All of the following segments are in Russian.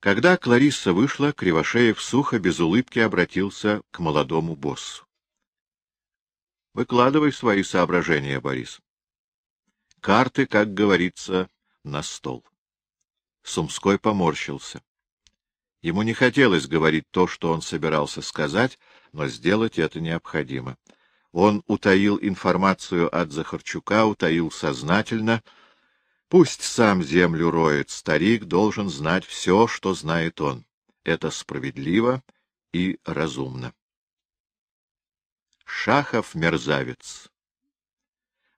Когда Кларисса вышла, Кривошеев сухо, без улыбки обратился к молодому боссу. — Выкладывай свои соображения, Борис. Карты, как говорится, на стол. Сумской поморщился. Ему не хотелось говорить то, что он собирался сказать, но сделать это необходимо. Он утаил информацию от Захарчука, утаил сознательно — Пусть сам землю роет, старик должен знать все, что знает он. Это справедливо и разумно. Шахов мерзавец.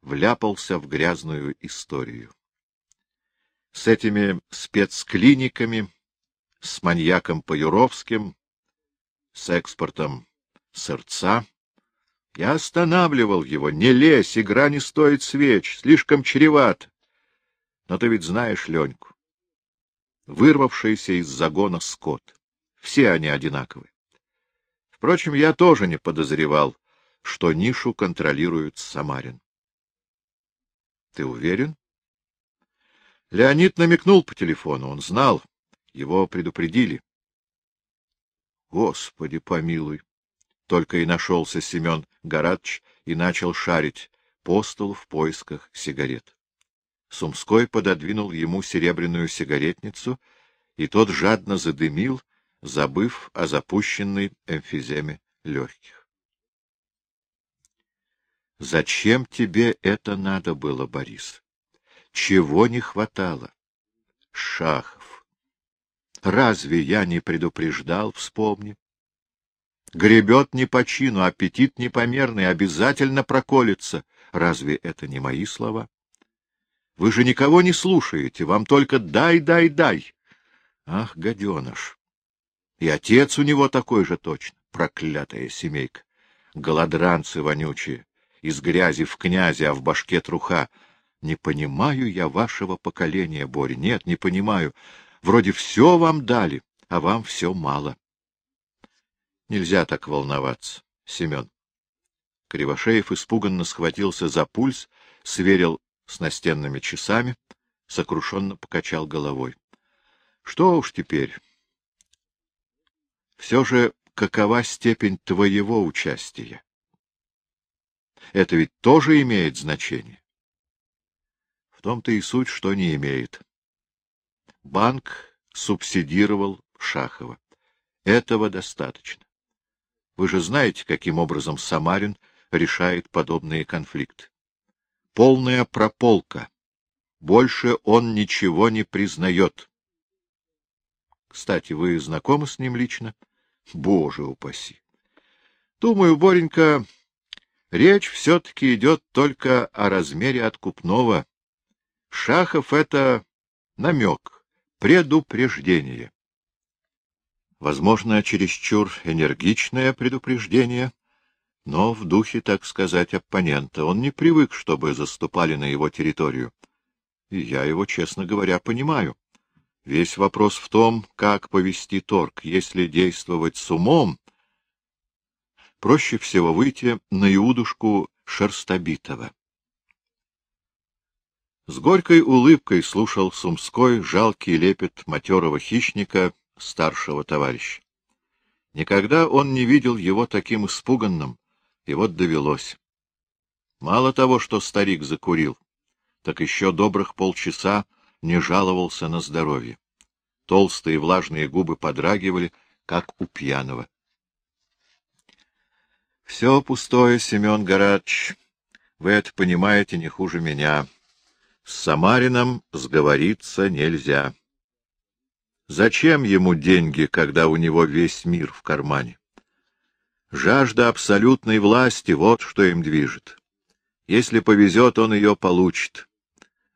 Вляпался в грязную историю. С этими спецклиниками, с маньяком Паюровским, с экспортом сырца. Я останавливал его. Не лезь, игра не стоит свеч, слишком чреват. Но ты ведь знаешь Леньку. Вырвавшийся из загона скот. Все они одинаковы. Впрочем, я тоже не подозревал, что нишу контролирует Самарин. Ты уверен? Леонид намекнул по телефону, он знал, его предупредили. Господи, помилуй! Только и нашелся Семен Горадович и начал шарить по столу в поисках сигарет. Сумской пододвинул ему серебряную сигаретницу, и тот жадно задымил, забыв о запущенной эмфиземе легких. — Зачем тебе это надо было, Борис? Чего не хватало? Шахов. Разве я не предупреждал, вспомни? Гребет не по чину, аппетит непомерный, обязательно проколется. Разве это не мои слова? Вы же никого не слушаете, вам только дай, дай, дай. Ах, гаденыш! И отец у него такой же точно, проклятая семейка. Голодранцы вонючие, из грязи в князи, а в башке труха. Не понимаю я вашего поколения, Боря, нет, не понимаю. Вроде все вам дали, а вам все мало. Нельзя так волноваться, Семен. Кривошеев испуганно схватился за пульс, сверил с настенными часами, сокрушенно покачал головой. Что уж теперь? Все же какова степень твоего участия? Это ведь тоже имеет значение. В том-то и суть, что не имеет. Банк субсидировал Шахова. Этого достаточно. Вы же знаете, каким образом Самарин решает подобные конфликты полная прополка. Больше он ничего не признает. Кстати, вы знакомы с ним лично? Боже упаси! Думаю, Боренька, речь все-таки идет только о размере откупного. Шахов — это намек, предупреждение. Возможно, чересчур энергичное предупреждение, но в духе, так сказать, оппонента. Он не привык, чтобы заступали на его территорию. И я его, честно говоря, понимаю. Весь вопрос в том, как повести торг. Если действовать с умом, проще всего выйти на Иудушку Шерстобитова. С горькой улыбкой слушал Сумской жалкий лепет матерого хищника, старшего товарища. Никогда он не видел его таким испуганным, и вот довелось. Мало того, что старик закурил, так еще добрых полчаса не жаловался на здоровье. Толстые влажные губы подрагивали, как у пьяного. — Все пустое, Семен Горадч. Вы это понимаете не хуже меня. С Самарином сговориться нельзя. Зачем ему деньги, когда у него весь мир в кармане? Жажда абсолютной власти — вот что им движет. Если повезет, он ее получит.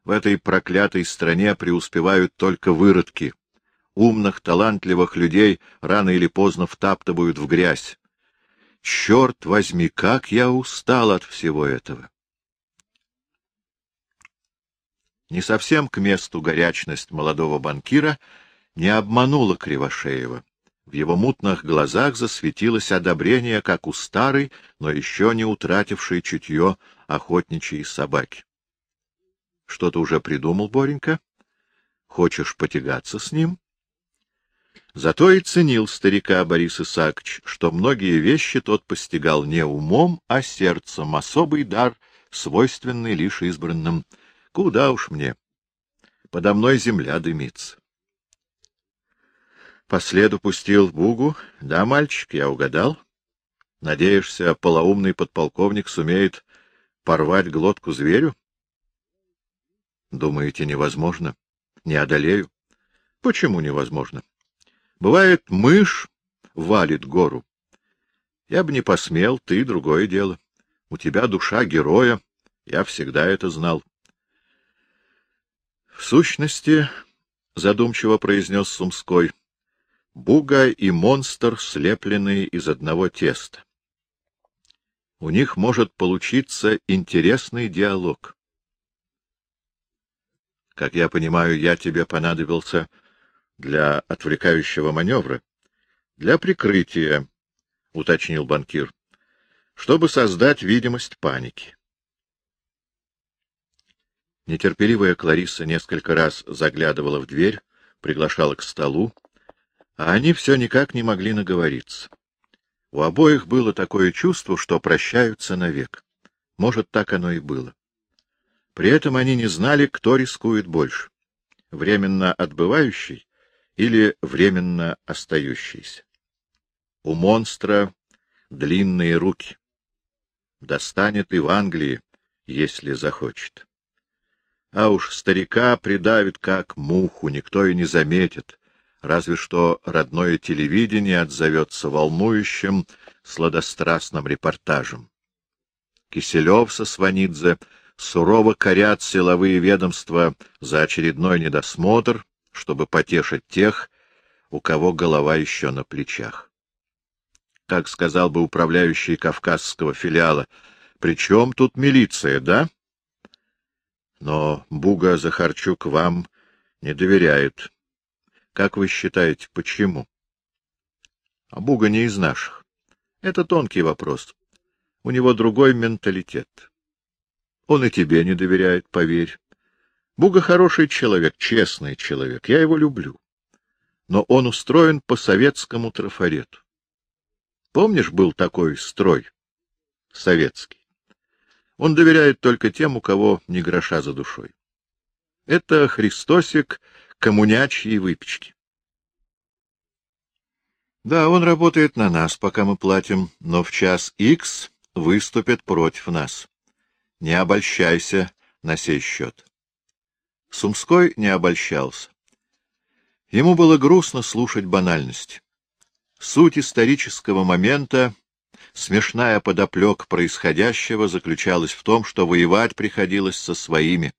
В этой проклятой стране преуспевают только выродки. Умных, талантливых людей рано или поздно втаптывают в грязь. Черт возьми, как я устал от всего этого! Не совсем к месту горячность молодого банкира не обманула Кривошеева. В его мутных глазах засветилось одобрение, как у старой, но еще не утратившей чутье охотничьей собаки. — Что ты уже придумал, Боренька? Хочешь потягаться с ним? Зато и ценил старика Борис Исаакович, что многие вещи тот постигал не умом, а сердцем, особый дар, свойственный лишь избранным. Куда уж мне? Подо мной земля дымится. По следу пустил Бугу. Да, мальчик, я угадал. Надеешься, полоумный подполковник сумеет порвать глотку зверю? Думаете, невозможно? Не одолею. Почему невозможно? Бывает, мышь валит гору. Я бы не посмел, ты — другое дело. У тебя душа героя, я всегда это знал. — В сущности, — задумчиво произнес Сумской, — буга и монстр, слепленные из одного теста. У них может получиться интересный диалог. Как я понимаю, я тебе понадобился для отвлекающего маневра. — Для прикрытия, — уточнил банкир, — чтобы создать видимость паники. Нетерпеливая Клариса несколько раз заглядывала в дверь, приглашала к столу, а они все никак не могли наговориться. У обоих было такое чувство, что прощаются навек. Может, так оно и было. При этом они не знали, кто рискует больше — временно отбывающий или временно остающийся. У монстра длинные руки. Достанет и в Англии, если захочет. А уж старика придавит как муху, никто и не заметит, разве что родное телевидение отзовется волнующим, сладострастным репортажем. Киселев со Сванидзе сурово корят силовые ведомства за очередной недосмотр, чтобы потешить тех, у кого голова еще на плечах. Как сказал бы управляющий кавказского филиала, «Причем тут милиция, да?» Но Буга Захарчук вам не доверяет. Как вы считаете, почему? А Буга не из наших. Это тонкий вопрос. У него другой менталитет. Он и тебе не доверяет, поверь. Буга хороший человек, честный человек, я его люблю. Но он устроен по советскому трафарету. Помнишь, был такой строй? Советский. Он доверяет только тем, у кого ни гроша за душой. Это Христосик коммунячьей выпечки. Да, он работает на нас, пока мы платим, но в час Х выступит против нас. Не обольщайся на сей счет. Сумской не обольщался. Ему было грустно слушать банальность. Суть исторического момента, смешная подоплек происходящего заключалась в том, что воевать приходилось со своими,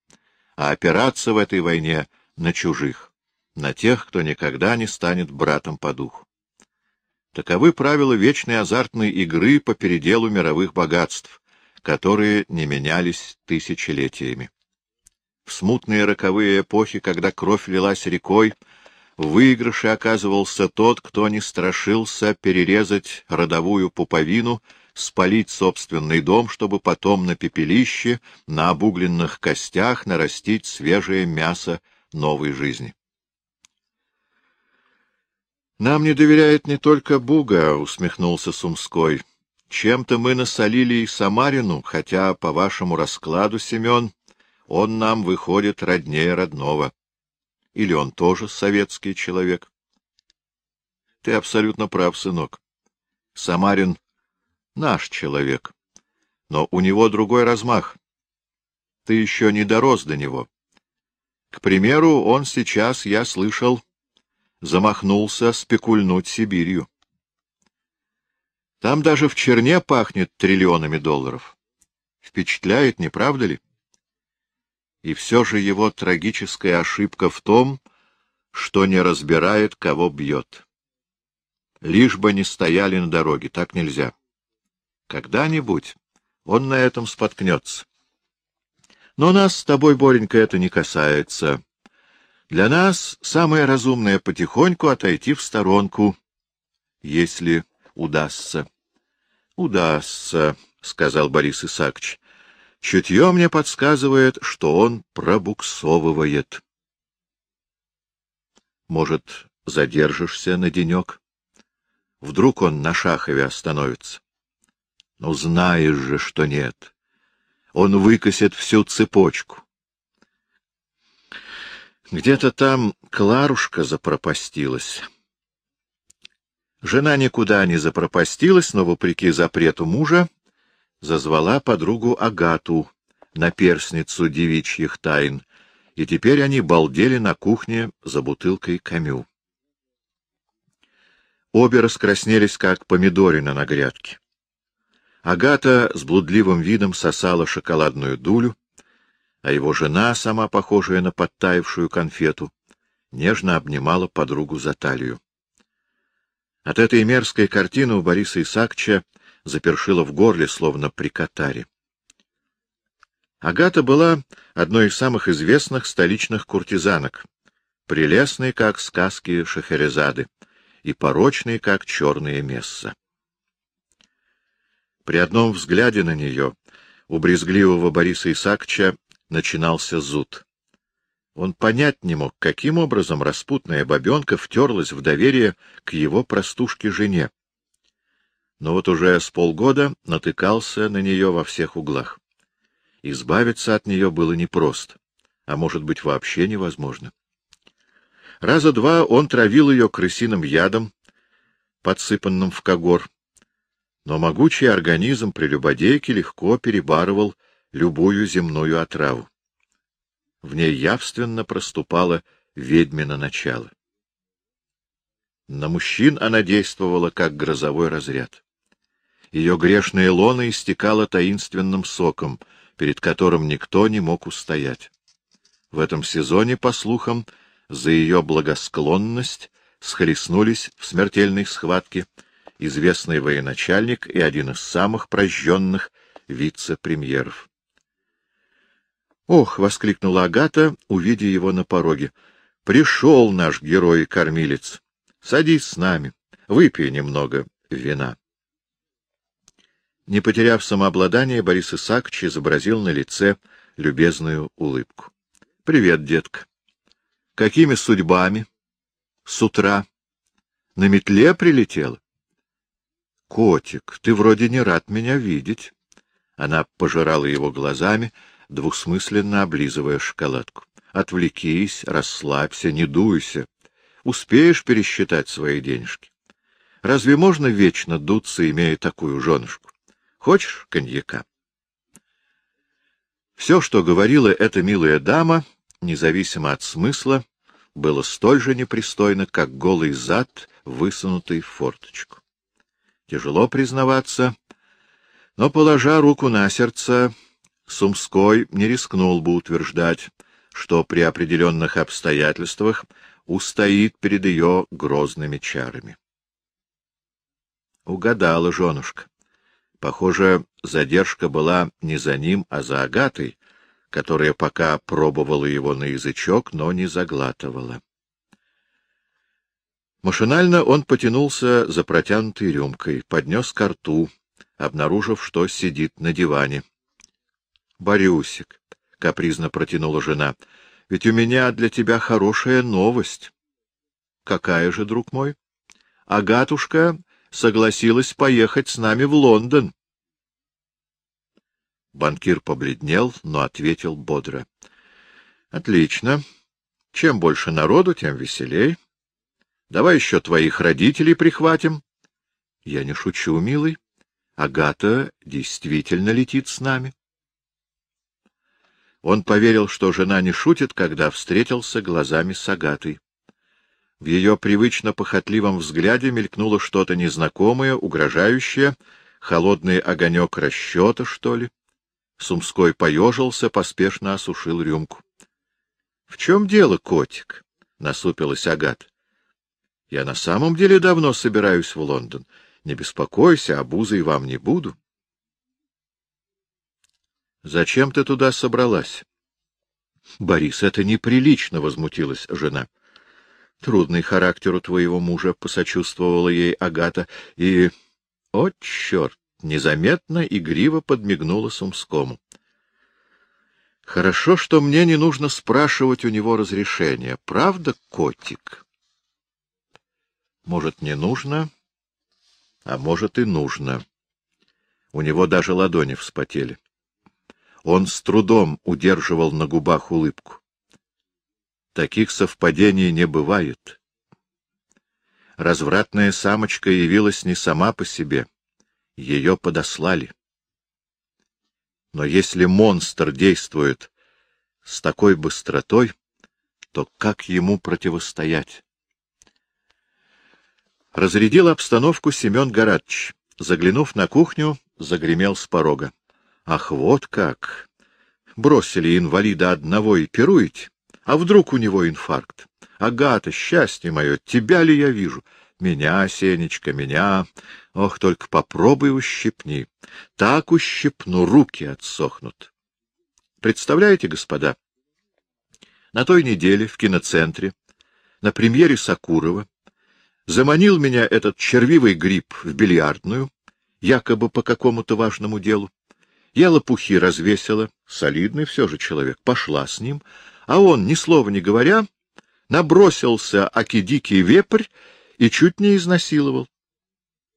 а опираться в этой войне на чужих, на тех, кто никогда не станет братом по духу. Таковы правила вечной азартной игры по переделу мировых богатств, которые не менялись тысячелетиями. В смутные роковые эпохи, когда кровь лилась рекой, в выигрыше оказывался тот, кто не страшился перерезать родовую пуповину, спалить собственный дом, чтобы потом на пепелище, на обугленных костях нарастить свежее мясо новой жизни. «Нам не доверяет не только Буга», — усмехнулся Сумской. «Чем-то мы насолили и Самарину, хотя, по вашему раскладу, Семен, он нам выходит роднее родного. Или он тоже советский человек? Ты абсолютно прав, сынок. Самарин — наш человек, но у него другой размах. Ты еще не дорос до него. К примеру, он сейчас, я слышал, замахнулся спекульнуть Сибирью. Там даже в черне пахнет триллионами долларов. Впечатляет, не правда ли? И все же его трагическая ошибка в том, что не разбирает, кого бьет. Лишь бы не стояли на дороге, так нельзя. Когда-нибудь он на этом споткнется. Но нас с тобой, Боренька, это не касается. Для нас самое разумное потихоньку отойти в сторонку, если удастся. — Удастся, — сказал Борис Исаакович. Чутье мне подсказывает, что он пробуксовывает. Может, задержишься на денек. Вдруг он на Шахове остановится. Ну, знаешь же, что нет. Он выкосит всю цепочку. Где-то там Кларушка запропастилась. Жена никуда не запропастилась, но, вопреки запрету мужа, зазвала подругу Агату, наперсницу девичьих тайн, и теперь они балдели на кухне за бутылкой камю. Обе раскраснелись, как помидорины на грядке. Агата с блудливым видом сосала шоколадную дулю, а его жена, сама похожая на подтаявшую конфету, нежно обнимала подругу за талию. От этой мерзкой картины у Бориса Исаакча запершило в горле, словно при катаре. Агата была одной из самых известных столичных куртизанок, прелестной, как сказки Шахерезады, и порочной, как черное месса. При одном взгляде на нее у брезгливого Бориса Исаакча начинался зуд. Он понять не мог, каким образом распутная бабенка втерлась в доверие к его простушке-жене. Но вот уже с полгода натыкался на нее во всех углах. Избавиться от нее было непросто, а может быть вообще невозможно. Раза два он травил ее крысиным ядом, подсыпанным в когор, но могучий организм прелюбодейки легко перебарывал любую земную отраву. В ней явственно проступало ведьмино начало. На мужчин она действовала, как грозовой разряд. Ее грешная лона истекала таинственным соком — перед которым никто не мог устоять. В этом сезоне, по слухам, за ее благосклонность схлестнулись в смертельной схватке известный военачальник и один из самых прожженных вице-премьеров. «Ох!» — воскликнула Агата, увидя его на пороге. «Пришел наш герой-кормилец! Садись с нами, выпей немного вина». Не потеряв самообладание, Борис Исаакович изобразил на лице любезную улыбку. — Привет, детка. — Какими судьбами? — С утра. — На метле прилетел? — Котик, ты вроде не рад меня видеть. Она пожирала его глазами, двусмысленно облизывая шоколадку. — Отвлекись, расслабься, не дуйся. Успеешь пересчитать свои денежки. Разве можно вечно дуться, имея такую женушку? Хочешь коньяка? Все, что говорила эта милая дама, независимо от смысла, было столь же непристойно, как голый зад, высунутый в форточку. Тяжело признаваться, но, положа руку на сердце, Сумской не рискнул бы утверждать, что при определенных обстоятельствах устоит перед ее грозными чарами. Угадала женушка. Похоже, задержка была не за ним, а за Агатой, которая пока пробовала его на язычок, но не заглатывала. Машинально он потянулся за протянутой рюмкой, поднес ко рту, обнаружив, что сидит на диване. — Борюсик, — капризно протянула жена, — ведь у меня для тебя хорошая новость. — Какая же, друг мой? — Агатушка согласилась поехать с нами в Лондон. Банкир побледнел, но ответил бодро. — Отлично. Чем больше народу, тем веселей. Давай еще твоих родителей прихватим. — Я не шучу, милый. Агата действительно летит с нами. Он поверил, что жена не шутит, когда встретился глазами с Агатой. В ее привычно похотливом взгляде мелькнуло что-то незнакомое, угрожающее, холодный огонек расчета, что ли. Сумской поежился, поспешно осушил рюмку. — В чем дело, котик? — насупилась Агат. — Я на самом деле давно собираюсь в Лондон. Не беспокойся, обузой вам не буду. — Зачем ты туда собралась? — Борис, это неприлично, — возмутилась жена. — Трудный характер у твоего мужа, — посочувствовала ей Агата, — и... О, черт! незаметно игриво подмигнула Сумскому. Хорошо, что мне не нужно спрашивать у него разрешения. Правда, котик? Может, не нужно, а может и нужно. У него даже ладони вспотели. Он с трудом удерживал на губах улыбку. Таких совпадений не бывает. Развратная самочка явилась не сама по себе. Ее подослали. Но если монстр действует с такой быстротой, то как ему противостоять? Разрядил обстановку Семен Горадович. Заглянув на кухню, загремел с порога. — Ах, вот как! Бросили инвалида одного и пируете? А вдруг у него инфаркт? Агата, счастье мое, тебя ли я вижу? Меня, Сенечка, меня. Ох, только попробуй ущипни. Так ущипну, руки отсохнут. Представляете, господа, на той неделе в киноцентре, на премьере Сакурова, заманил меня этот червивый гриб в бильярдную, якобы по какому-то важному делу. Я лопухи развесила, солидный все же человек, пошла с ним, а он, ни слова не говоря, набросился аки-дикий вепрь и чуть не изнасиловал.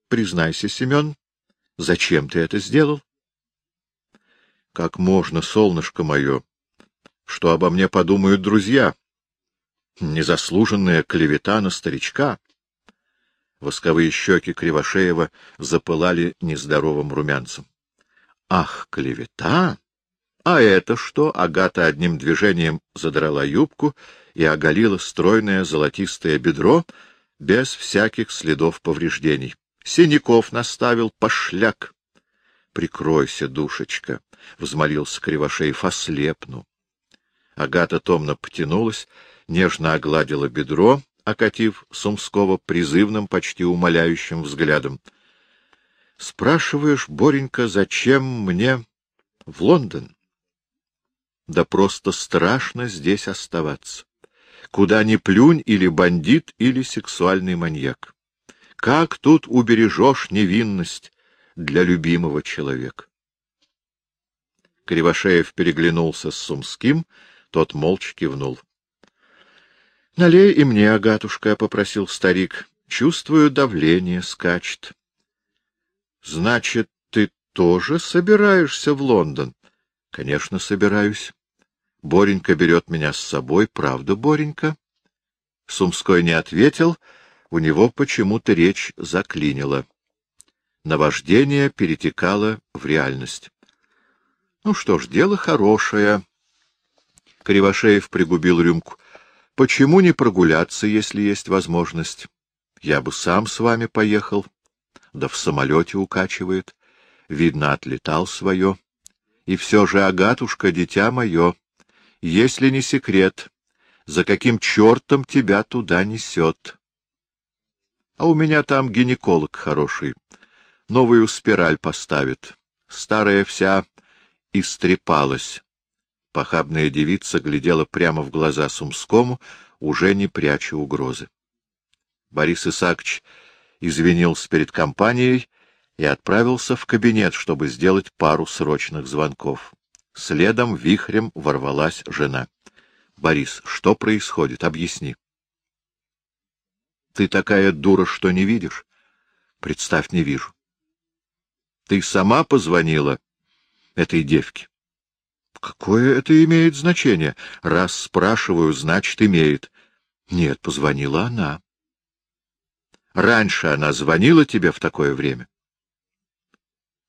Признайся, Семен, зачем ты это сделал? Как можно, солнышко мое, что обо мне подумают друзья? Незаслуженная клевета на старичка. Восковые щеки Кривошеева запылали нездоровым румянцем. — Ах, клевета! А это что? Агата одним движением задрала юбку и оголила стройное золотистое бедро без всяких следов повреждений. Синяков наставил пошляк. — Прикройся, душечка, — взмолился Кривошеев, — ослепну. Агата томно потянулась, нежно огладила бедро, окатив Сумского призывным, почти умоляющим взглядом. — Спрашиваешь, Боренька, зачем мне в Лондон? Да просто страшно здесь оставаться. Куда ни плюнь, или бандит, или сексуальный маньяк. Как тут убережешь невинность для любимого человека? Кривошеев переглянулся с Сумским, тот молча кивнул. — Налей и мне, Агатушка, — попросил старик. — Чувствую, давление скачет. — Значит, ты тоже собираешься в Лондон? — Конечно, собираюсь. Боренька берет меня с собой, правда, Боренька? Сумской не ответил, у него почему-то речь заклинила. Наваждение перетекало в реальность. — Ну что ж, дело хорошее. Кривошеев пригубил рюмку. Почему не прогуляться, если есть возможность? Я бы сам с вами поехал. Да в самолете укачивает. Видно, отлетал свое. И все же, Агатушка, дитя мое, если не секрет, за каким чертом тебя туда несет? А у меня там гинеколог хороший. Новую спираль поставит. Старая вся истрепалась. Похабная девица глядела прямо в глаза Сумскому, уже не пряча угрозы. Борис Исаакович извинился перед компанией и отправился в кабинет, чтобы сделать пару срочных звонков. Следом вихрем ворвалась жена. — Борис, что происходит? Объясни. — Ты такая дура, что не видишь? — Представь, не вижу. — Ты сама позвонила этой девке? Какое это имеет значение? Раз спрашиваю, значит, имеет. Нет, позвонила она. Раньше она звонила тебе в такое время?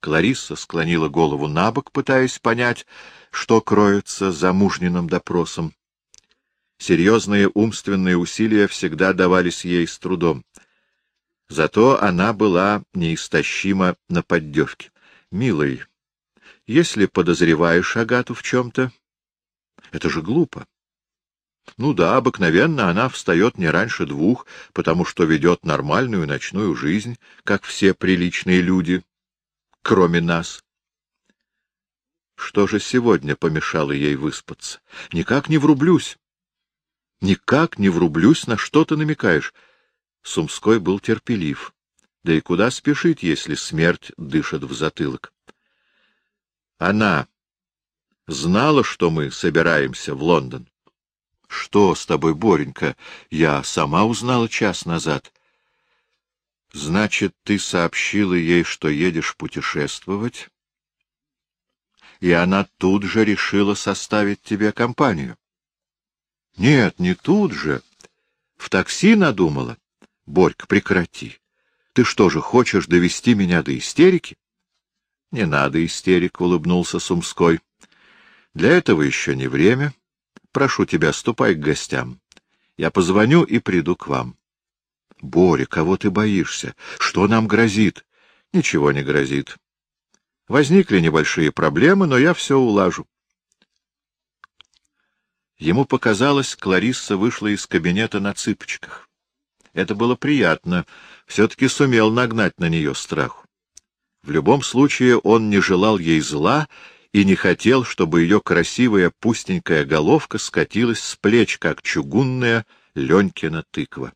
Кларисса склонила голову на бок, пытаясь понять, что кроется за мужниным допросом. Серьезные умственные усилия всегда давались ей с трудом. Зато она была неистощима на поддевке. — Милый, если подозреваешь Агату в чем-то, это же глупо. Ну да, обыкновенно она встает не раньше двух, потому что ведет нормальную ночную жизнь, как все приличные люди, кроме нас. Что же сегодня помешало ей выспаться? Никак не врублюсь. Никак не врублюсь, на что ты намекаешь. Сумской был терпелив. Да и куда спешить, если смерть дышит в затылок? Она знала, что мы собираемся в Лондон. — Что с тобой, Боренька? Я сама узнала час назад. — Значит, ты сообщила ей, что едешь путешествовать, и она тут же решила составить тебе компанию? — Нет, не тут же. В такси надумала. — Борька, прекрати. Ты что же, хочешь довести меня до истерики? — Не надо истерик, — улыбнулся Сумской. — Для этого еще не время. Прошу тебя, ступай к гостям. Я позвоню и приду к вам. — Боря, кого ты боишься? Что нам грозит? — Ничего не грозит. Возникли небольшие проблемы, но я все улажу. Ему показалось, Кларисса вышла из кабинета на цыпочках. Это было приятно, все-таки сумел нагнать на нее страху. В любом случае он не желал ей зла и не хотел, чтобы ее красивая пустенькая головка скатилась с плеч, как чугунная Ленькина тыква.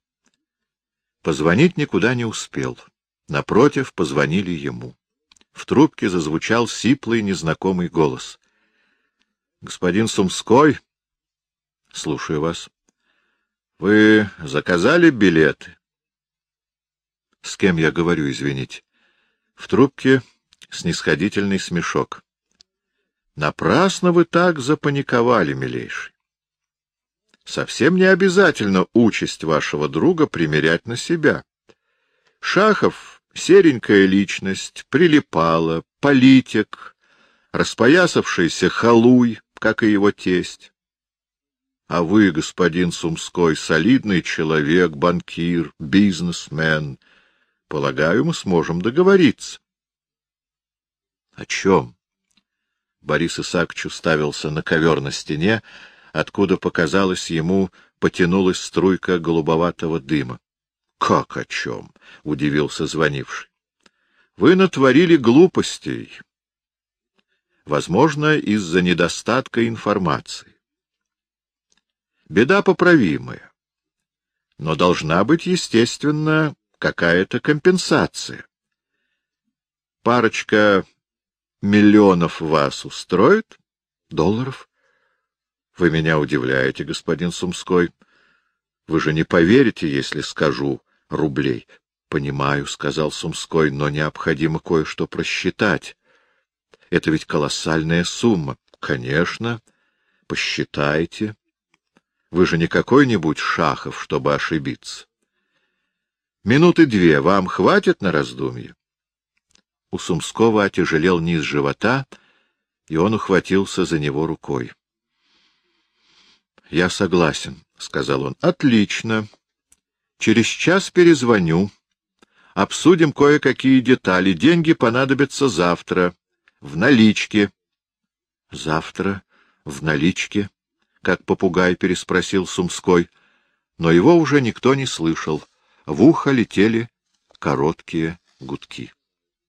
Позвонить никуда не успел. Напротив, позвонили ему. В трубке зазвучал сиплый незнакомый голос. — Господин Сумской? — Слушаю вас. — Вы заказали билеты? — С кем я говорю, извините? В трубке снисходительный смешок. — Напрасно вы так запаниковали, милейший. Совсем не обязательно участь вашего друга примерять на себя. Шахов — серенькая личность, прилипала, политик, распоясавшийся халуй, как и его тесть. А вы, господин Сумской, солидный человек, банкир, бизнесмен. Полагаю, мы сможем договориться. — О чем? Борис Исаакович уставился на ковер на стене, откуда, показалось ему, потянулась струйка голубоватого дыма. — Как о чем? — удивился звонивший. — Вы натворили глупостей. Возможно, из-за недостатка информации. Беда поправимая. Но должна быть, естественно, какая-то компенсация. Парочка миллионов вас устроит? Долларов? Вы меня удивляете, господин Сумской. Вы же не поверите, если скажу рублей. Понимаю, сказал Сумской, но необходимо кое-что просчитать. Это ведь колоссальная сумма. Конечно. Посчитайте. Вы же не какой-нибудь Шахов, чтобы ошибиться. Минуты две вам хватит на раздумье? У Сумского отяжелел низ живота, и он ухватился за него рукой. — Я согласен, — сказал он. — Отлично. Через час перезвоню. Обсудим кое-какие детали. Деньги понадобятся завтра. В наличке. — Завтра? В наличке? — как попугай переспросил Сумской. Но его уже никто не слышал. В ухо летели короткие гудки.